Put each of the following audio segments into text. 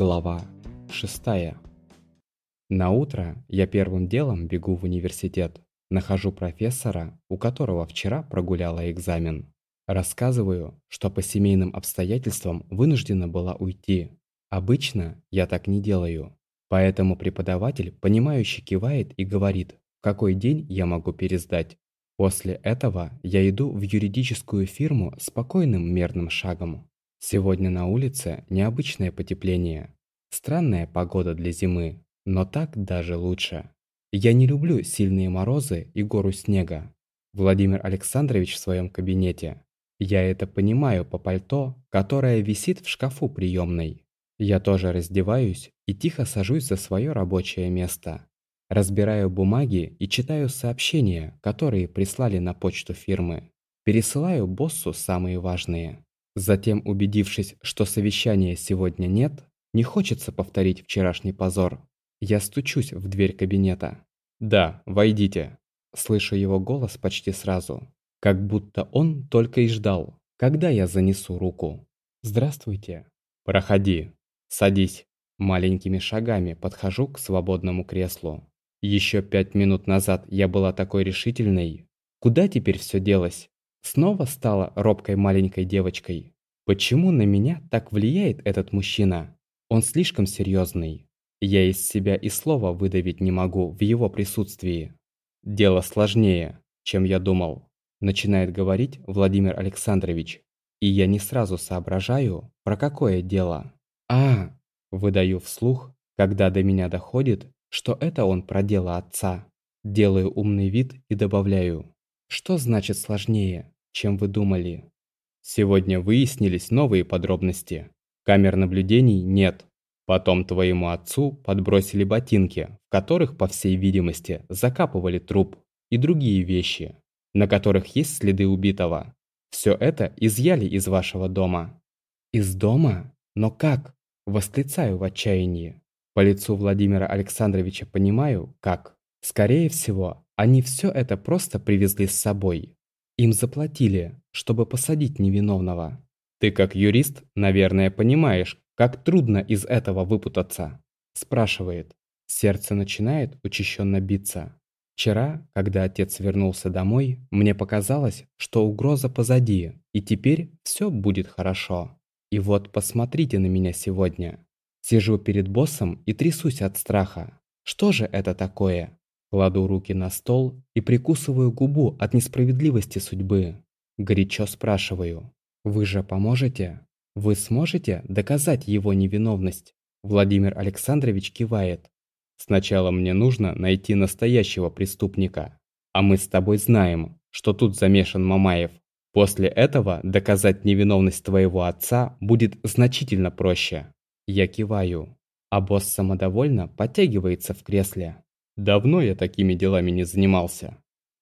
Глава 6. На утро я первым делом бегу в университет. Нахожу профессора, у которого вчера прогуляла экзамен. Рассказываю, что по семейным обстоятельствам вынуждена была уйти. Обычно я так не делаю. Поэтому преподаватель, понимающе кивает и говорит, в какой день я могу пересдать. После этого я иду в юридическую фирму спокойным мерным шагом. Сегодня на улице необычное потепление. Странная погода для зимы, но так даже лучше. Я не люблю сильные морозы и гору снега. Владимир Александрович в своем кабинете. Я это понимаю по пальто, которое висит в шкафу приемной. Я тоже раздеваюсь и тихо сажусь за свое рабочее место. Разбираю бумаги и читаю сообщения, которые прислали на почту фирмы. Пересылаю боссу самые важные. Затем, убедившись, что совещания сегодня нет, не хочется повторить вчерашний позор. Я стучусь в дверь кабинета. «Да, войдите». Слышу его голос почти сразу. Как будто он только и ждал, когда я занесу руку. «Здравствуйте». «Проходи. Садись». Маленькими шагами подхожу к свободному креслу. Еще пять минут назад я была такой решительной. Куда теперь все делось? Снова стала робкой маленькой девочкой. Почему на меня так влияет этот мужчина? Он слишком серьезный. Я из себя и слова выдавить не могу в его присутствии. Дело сложнее, чем я думал. Начинает говорить Владимир Александрович. И я не сразу соображаю, про какое дело. А, выдаю вслух, когда до меня доходит, что это он про дело отца. Делаю умный вид и добавляю. Что значит сложнее, чем вы думали? Сегодня выяснились новые подробности. Камер наблюдений нет. Потом твоему отцу подбросили ботинки, в которых, по всей видимости, закапывали труп и другие вещи, на которых есть следы убитого. Все это изъяли из вашего дома. Из дома? Но как? Восклицаю в отчаянии. По лицу Владимира Александровича понимаю, как. Скорее всего, они все это просто привезли с собой. Им заплатили, чтобы посадить невиновного. Ты как юрист, наверное, понимаешь, как трудно из этого выпутаться. Спрашивает. Сердце начинает учащенно биться. Вчера, когда отец вернулся домой, мне показалось, что угроза позади, и теперь все будет хорошо. И вот посмотрите на меня сегодня. Сижу перед боссом и трясусь от страха. Что же это такое? Кладу руки на стол и прикусываю губу от несправедливости судьбы. Горячо спрашиваю. «Вы же поможете? Вы сможете доказать его невиновность?» Владимир Александрович кивает. «Сначала мне нужно найти настоящего преступника. А мы с тобой знаем, что тут замешан Мамаев. После этого доказать невиновность твоего отца будет значительно проще». Я киваю, а босс самодовольно подтягивается в кресле. Давно я такими делами не занимался.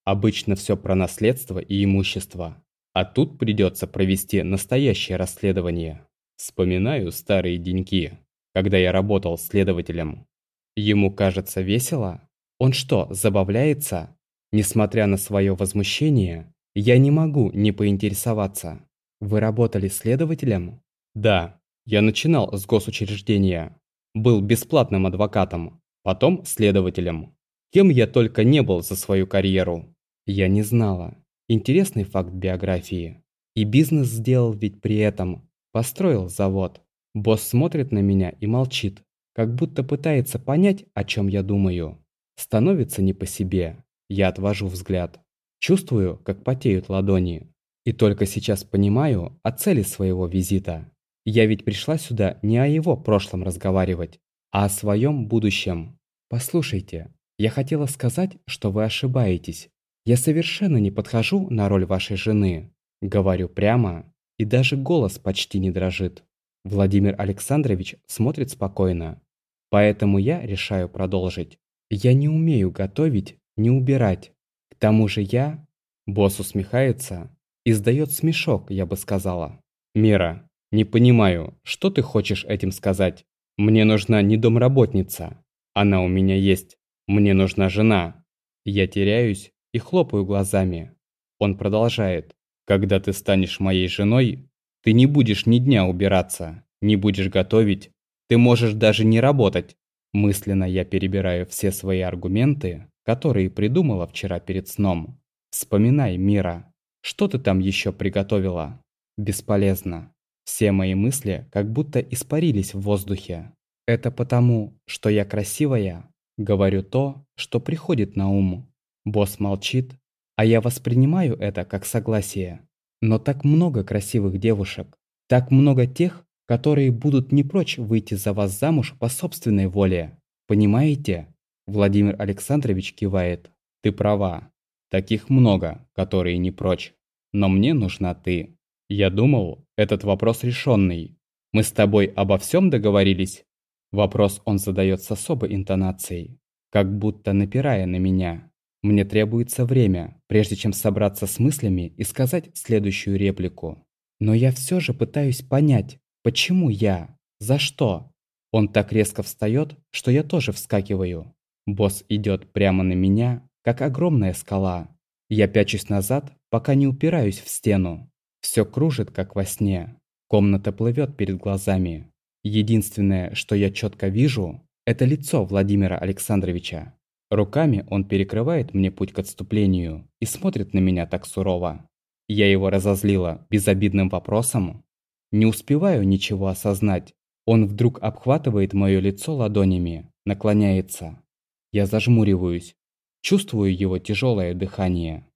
Обычно все про наследство и имущество. А тут придется провести настоящее расследование. Вспоминаю старые деньки, когда я работал следователем. Ему кажется весело? Он что, забавляется? Несмотря на свое возмущение, я не могу не поинтересоваться. Вы работали следователем? Да, я начинал с госучреждения. Был бесплатным адвокатом, потом следователем. Кем я только не был за свою карьеру. Я не знала. Интересный факт биографии. И бизнес сделал ведь при этом. Построил завод. Босс смотрит на меня и молчит, как будто пытается понять, о чем я думаю. Становится не по себе. Я отвожу взгляд. Чувствую, как потеют ладони. И только сейчас понимаю о цели своего визита. Я ведь пришла сюда не о его прошлом разговаривать, а о своем будущем. Послушайте, я хотела сказать, что вы ошибаетесь. Я совершенно не подхожу на роль вашей жены. Говорю прямо, и даже голос почти не дрожит. Владимир Александрович смотрит спокойно. Поэтому я решаю продолжить. Я не умею готовить, не убирать. К тому же я... Босс усмехается. Издает смешок, я бы сказала. Мира, не понимаю, что ты хочешь этим сказать? Мне нужна не домработница. Она у меня есть. Мне нужна жена. Я теряюсь и хлопаю глазами. Он продолжает. Когда ты станешь моей женой, ты не будешь ни дня убираться, не будешь готовить, Ты можешь даже не работать. Мысленно я перебираю все свои аргументы, которые придумала вчера перед сном. Вспоминай, Мира, что ты там еще приготовила? Бесполезно. Все мои мысли как будто испарились в воздухе. Это потому, что я красивая. Говорю то, что приходит на ум. Босс молчит, а я воспринимаю это как согласие. Но так много красивых девушек, так много тех, которые будут не прочь выйти за вас замуж по собственной воле. Понимаете? Владимир Александрович кивает. Ты права. Таких много, которые не прочь. Но мне нужна ты. Я думал, этот вопрос решенный. Мы с тобой обо всем договорились? Вопрос он задает с особой интонацией, как будто напирая на меня. Мне требуется время, прежде чем собраться с мыслями и сказать следующую реплику. Но я все же пытаюсь понять, почему я, за что. Он так резко встает, что я тоже вскакиваю. Босс идет прямо на меня, как огромная скала. Я пячусь назад, пока не упираюсь в стену. Все кружит, как во сне. Комната плывет перед глазами. Единственное, что я четко вижу, это лицо Владимира Александровича. Руками он перекрывает мне путь к отступлению и смотрит на меня так сурово. Я его разозлила безобидным вопросом. Не успеваю ничего осознать. Он вдруг обхватывает мое лицо ладонями, наклоняется. Я зажмуриваюсь, чувствую его тяжелое дыхание.